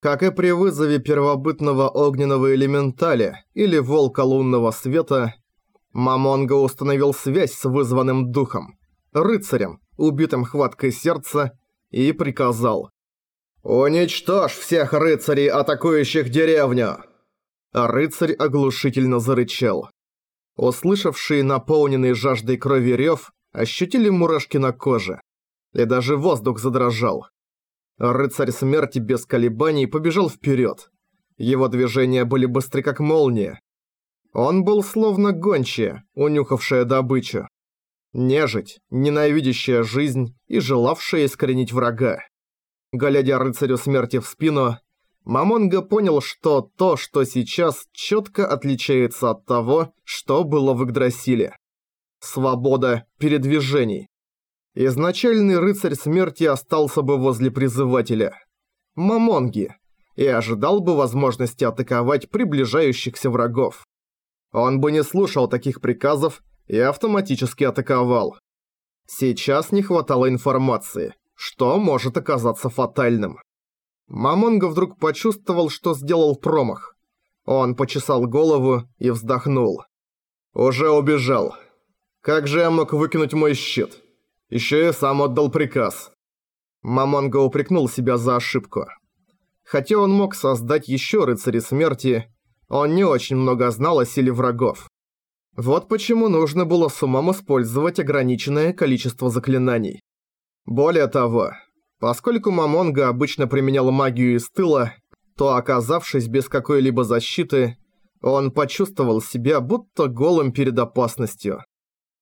Как и при вызове первобытного огненного элементаля или волка лунного света, Мамонга установил связь с вызванным духом, рыцарем, убитым хваткой сердца, и приказал «Уничтожь всех рыцарей, атакующих деревню!» А рыцарь оглушительно зарычал. Услышавшие наполненный жаждой крови рев ощутили мурашки на коже. И даже воздух задрожал. Рыцарь смерти без колебаний побежал вперед. Его движения были быстры как молния. Он был словно гончая, унюхавшая добычу. Нежить, ненавидящая жизнь и желавшая искоренить врага. Глядя рыцарю смерти в спину, Мамонга понял, что то, что сейчас, четко отличается от того, что было в Игдрасиле. Свобода передвижений. Изначальный рыцарь смерти остался бы возле призывателя. Мамонги. И ожидал бы возможности атаковать приближающихся врагов. Он бы не слушал таких приказов и автоматически атаковал. Сейчас не хватало информации, что может оказаться фатальным. Мамонга вдруг почувствовал, что сделал промах. Он почесал голову и вздохнул. «Уже убежал. Как же я мог выкинуть мой щит?» Еще и сам отдал приказ. Мамонга упрекнул себя за ошибку. Хотя он мог создать еще рыцари смерти, он не очень много знал о силе врагов. Вот почему нужно было с умом использовать ограниченное количество заклинаний. Более того, поскольку Мамонга обычно применял магию из тыла, то оказавшись без какой-либо защиты, он почувствовал себя будто голым перед опасностью.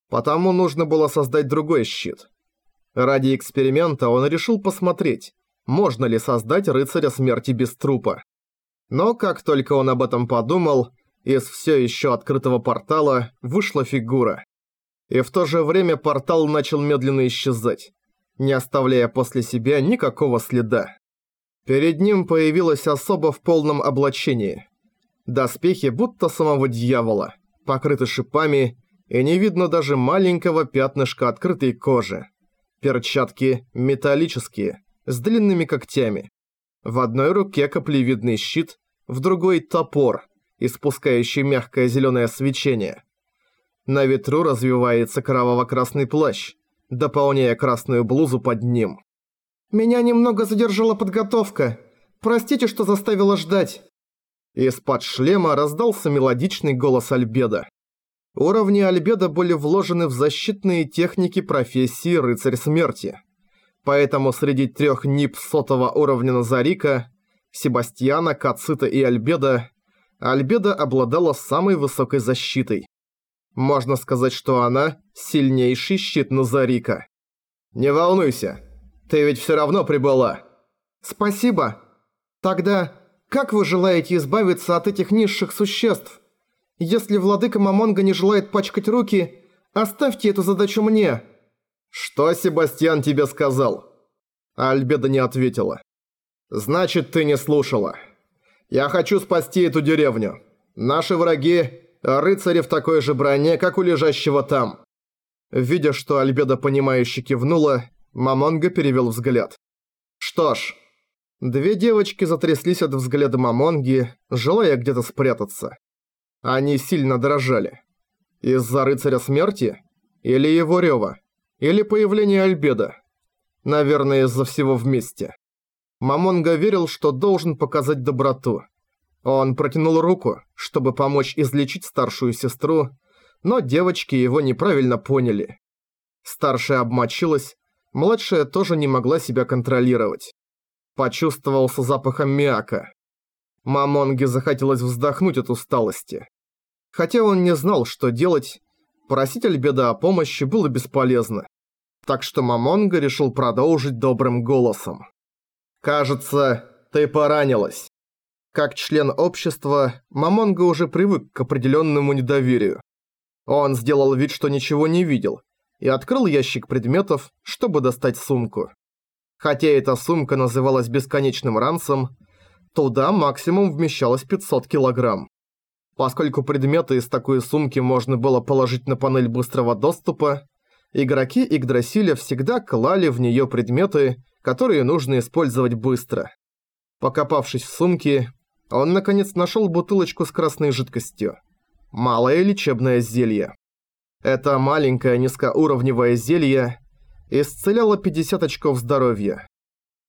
Потому нужно было создать другой щит. Ради эксперимента он решил посмотреть, можно ли создать рыцаря смерти без трупа. Но как только он об этом подумал, из все еще открытого портала вышла фигура. И в то же время портал начал медленно исчезать, не оставляя после себя никакого следа. Перед ним появилась особа в полном облачении. Доспехи будто самого дьявола, покрыты шипами и не видно даже маленького пятнышка открытой кожи. Перчатки металлические, с длинными когтями. В одной руке каплевидный щит, в другой топор, испускающий мягкое зеленое свечение. На ветру развивается кроваво-красный плащ, дополняя красную блузу под ним. «Меня немного задержала подготовка. Простите, что заставила ждать». Из-под шлема раздался мелодичный голос Альбеда. Уровни Альбеда были вложены в защитные техники профессии Рыцарь Смерти. Поэтому среди трех нип сотого уровня Назарика, Себастьяна, Кацита и Альбеда, Альбеда обладала самой высокой защитой. Можно сказать, что она – сильнейший щит Назарика. «Не волнуйся, ты ведь все равно прибыла». «Спасибо. Тогда как вы желаете избавиться от этих низших существ?» Если владыка Мамонга не желает пачкать руки, оставьте эту задачу мне». «Что Себастьян тебе сказал?» Альбеда не ответила. «Значит, ты не слушала. Я хочу спасти эту деревню. Наши враги – рыцари в такой же броне, как у лежащего там». Видя, что Альбеда понимающе кивнула, Мамонга перевел взгляд. «Что ж...» Две девочки затряслись от взгляда Мамонги, желая где-то спрятаться. Они сильно дрожали. Из-за рыцаря смерти? Или его рёва? Или появления Альбеда? Наверное, из-за всего вместе. Мамонга верил, что должен показать доброту. Он протянул руку, чтобы помочь излечить старшую сестру, но девочки его неправильно поняли. Старшая обмочилась, младшая тоже не могла себя контролировать. Почувствовался запах аммиака. Мамонге захотелось вздохнуть от усталости. Хотя он не знал, что делать, просить Альбеда о помощи было бесполезно. Так что Мамонга решил продолжить добрым голосом. «Кажется, ты поранилась». Как член общества, Мамонга уже привык к определенному недоверию. Он сделал вид, что ничего не видел, и открыл ящик предметов, чтобы достать сумку. Хотя эта сумка называлась бесконечным ранцем, туда максимум вмещалось 500 килограмм. Поскольку предметы из такой сумки можно было положить на панель быстрого доступа, игроки Игдрасиля всегда клали в нее предметы, которые нужно использовать быстро. Покопавшись в сумке, он наконец нашел бутылочку с красной жидкостью. Малое лечебное зелье. Это маленькое низкоуровневое зелье исцеляло 50 очков здоровья.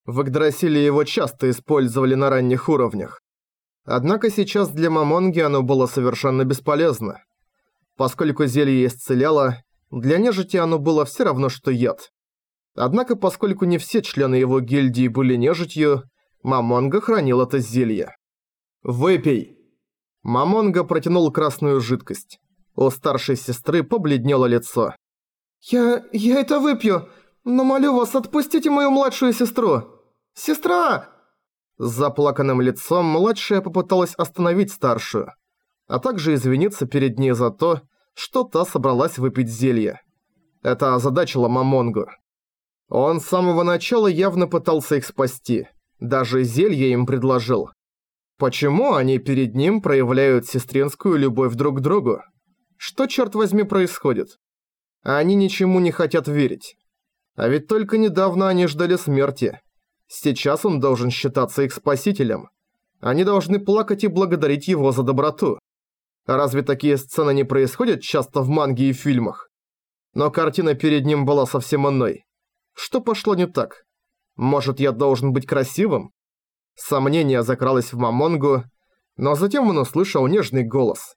В Игдрасиле его часто использовали на ранних уровнях. Однако сейчас для Мамонги оно было совершенно бесполезно. Поскольку зелье исцеляло, для нежити оно было все равно, что яд. Однако, поскольку не все члены его гильдии были нежитью, Мамонга хранил это зелье. «Выпей!» Мамонга протянул красную жидкость. У старшей сестры побледнело лицо. «Я... я это выпью, но молю вас, отпустите мою младшую сестру! Сестра!» С заплаканным лицом младшая попыталась остановить старшую, а также извиниться перед ней за то, что та собралась выпить зелье. Это озадачило Мамонгу. Он с самого начала явно пытался их спасти, даже зелье им предложил. Почему они перед ним проявляют сестринскую любовь друг к другу? Что, черт возьми, происходит? Они ничему не хотят верить. А ведь только недавно они ждали смерти. Сейчас он должен считаться их спасителем. Они должны плакать и благодарить его за доброту. Разве такие сцены не происходят часто в манге и фильмах? Но картина перед ним была совсем иной. Что пошло не так? Может, я должен быть красивым? Сомнение закралось в Мамонгу, но затем он услышал нежный голос.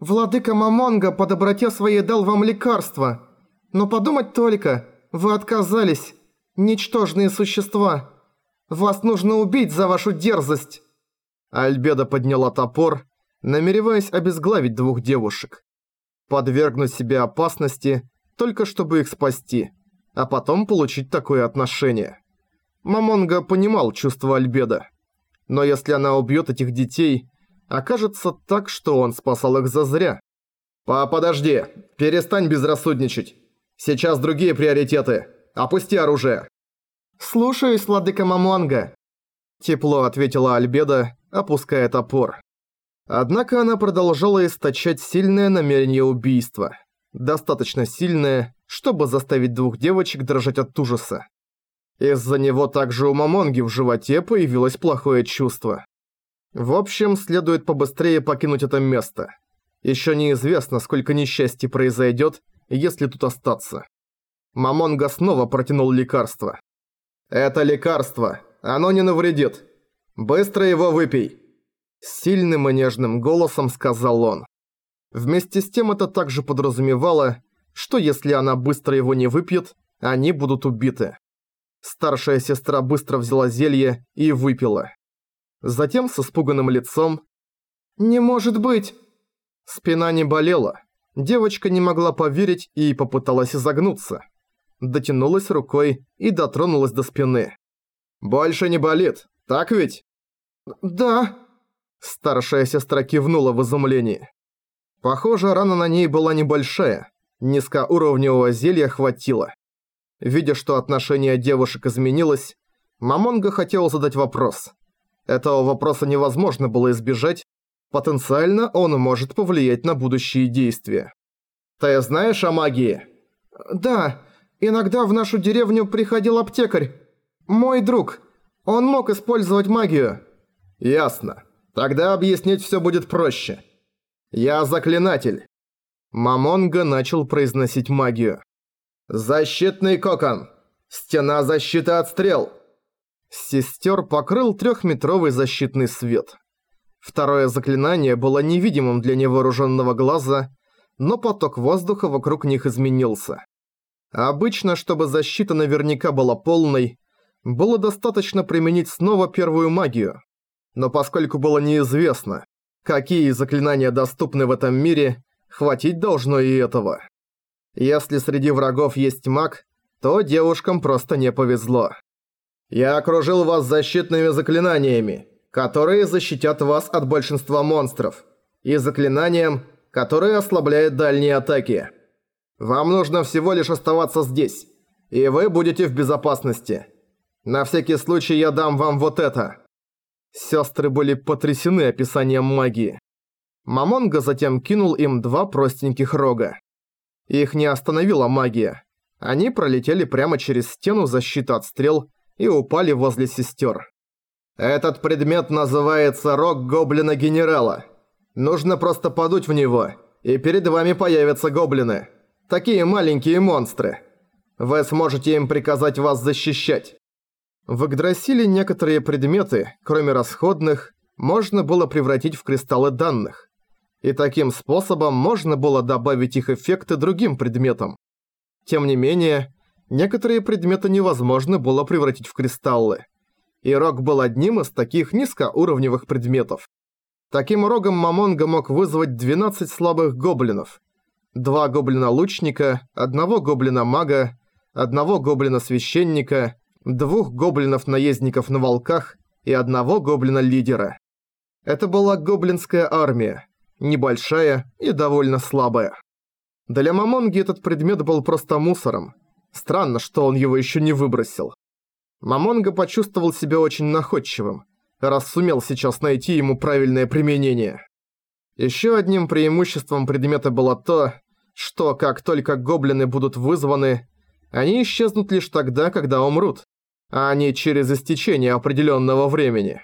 «Владыка Мамонга по доброте своей дал вам лекарство. Но подумать только, вы отказались. Ничтожные существа. Вас нужно убить за вашу дерзость». Альбеда подняла топор, намереваясь обезглавить двух девушек. Подвергнуть себе опасности, только чтобы их спасти, а потом получить такое отношение. Мамонга понимал чувство Альбеда. Но если она убьет этих детей, окажется так, что он спасал их зазря. «Па, подожди! Перестань безрассудничать! Сейчас другие приоритеты! Опусти оружие!» «Слушаюсь, владыка Мамонга!» Тепло ответила Альбеда, опуская топор. Однако она продолжала источать сильное намерение убийства. Достаточно сильное, чтобы заставить двух девочек дрожать от ужаса. Из-за него также у Мамонги в животе появилось плохое чувство. В общем, следует побыстрее покинуть это место. Еще неизвестно, сколько несчастий произойдет, если тут остаться. Мамонга снова протянул лекарство. «Это лекарство. Оно не навредит. Быстро его выпей!» Сильным и нежным голосом сказал он. Вместе с тем это также подразумевало, что если она быстро его не выпьет, они будут убиты. Старшая сестра быстро взяла зелье и выпила. Затем с испуганным лицом «Не может быть!» Спина не болела. Девочка не могла поверить и попыталась изогнуться. Дотянулась рукой и дотронулась до спины. «Больше не болит, так ведь?» «Да». Старшая сестра кивнула в изумлении. Похоже, рана на ней была небольшая. Низкоуровневого зелья хватило. Видя, что отношение девушек изменилось, Мамонга хотел задать вопрос. Этого вопроса невозможно было избежать, потенциально он может повлиять на будущие действия. «Ты знаешь о магии?» «Да, иногда в нашу деревню приходил аптекарь. Мой друг. Он мог использовать магию». «Ясно. Тогда объяснить все будет проще. Я заклинатель». Мамонга начал произносить магию. «Защитный кокон! Стена защиты от стрел!» Сестер покрыл трехметровый защитный свет. Второе заклинание было невидимым для невооруженного глаза, но поток воздуха вокруг них изменился. Обычно, чтобы защита наверняка была полной, было достаточно применить снова первую магию. Но поскольку было неизвестно, какие заклинания доступны в этом мире, хватить должно и этого. Если среди врагов есть маг, то девушкам просто не повезло. Я окружил вас защитными заклинаниями, которые защитят вас от большинства монстров, и заклинанием, которое ослабляет дальние атаки. Вам нужно всего лишь оставаться здесь, и вы будете в безопасности. На всякий случай я дам вам вот это. Сестры были потрясены описанием магии. Мамонга затем кинул им два простеньких рога. Их не остановила магия. Они пролетели прямо через стену защиты от стрел и упали возле сестер. Этот предмет называется рог гоблина-генерала. Нужно просто подуть в него, и перед вами появятся гоблины. Такие маленькие монстры. Вы сможете им приказать вас защищать. В Игдрасиле некоторые предметы, кроме расходных, можно было превратить в кристаллы данных. И таким способом можно было добавить их эффекты другим предметам. Тем не менее, некоторые предметы невозможно было превратить в кристаллы. И рог был одним из таких низкоуровневых предметов. Таким рогом Мамонга мог вызвать 12 слабых гоблинов. Два гоблина-лучника, одного гоблина-мага, одного гоблина-священника, двух гоблинов-наездников на волках и одного гоблина-лидера. Это была гоблинская армия, небольшая и довольно слабая. Для Мамонги этот предмет был просто мусором. Странно, что он его еще не выбросил. Мамонга почувствовал себя очень находчивым, раз сумел сейчас найти ему правильное применение. Еще одним преимуществом предмета было то, что как только гоблины будут вызваны, они исчезнут лишь тогда, когда умрут, а не через истечение определенного времени.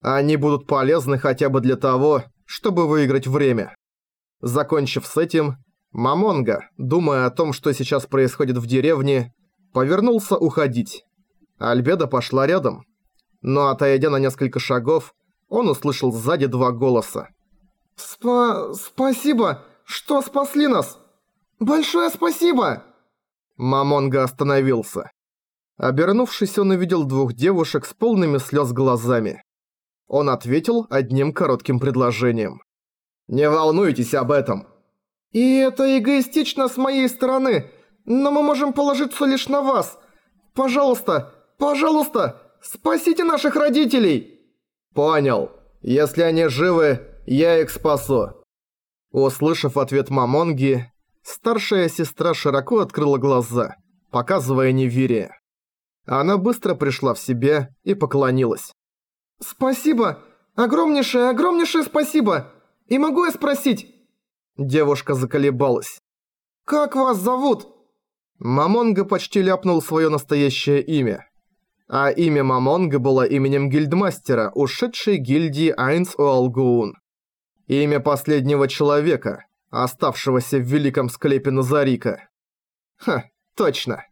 Они будут полезны хотя бы для того, чтобы выиграть время. Закончив с этим, Мамонга, думая о том, что сейчас происходит в деревне, повернулся уходить. Альбеда пошла рядом. Но отойдя на несколько шагов, он услышал сзади два голоса. «Спа... спасибо, что спасли нас! Большое спасибо!» Мамонга остановился. Обернувшись, он увидел двух девушек с полными слез глазами. Он ответил одним коротким предложением. «Не волнуйтесь об этом!» «И это эгоистично с моей стороны, но мы можем положиться лишь на вас. Пожалуйста, пожалуйста, спасите наших родителей!» «Понял. Если они живы, я их спасу». Услышав ответ Мамонги, старшая сестра широко открыла глаза, показывая неверие. Она быстро пришла в себя и поклонилась. «Спасибо! Огромнейшее, огромнейшее спасибо! И могу я спросить?» Девушка заколебалась. «Как вас зовут?» Мамонга почти ляпнул свое настоящее имя. А имя Мамонга было именем гильдмастера, ушедшей гильдии Айнс Уалгуун. Имя последнего человека, оставшегося в великом склепе Назарика. Ха, точно.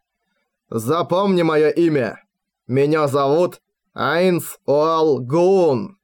Запомни мое имя. Меня зовут Айнс Уалгуун.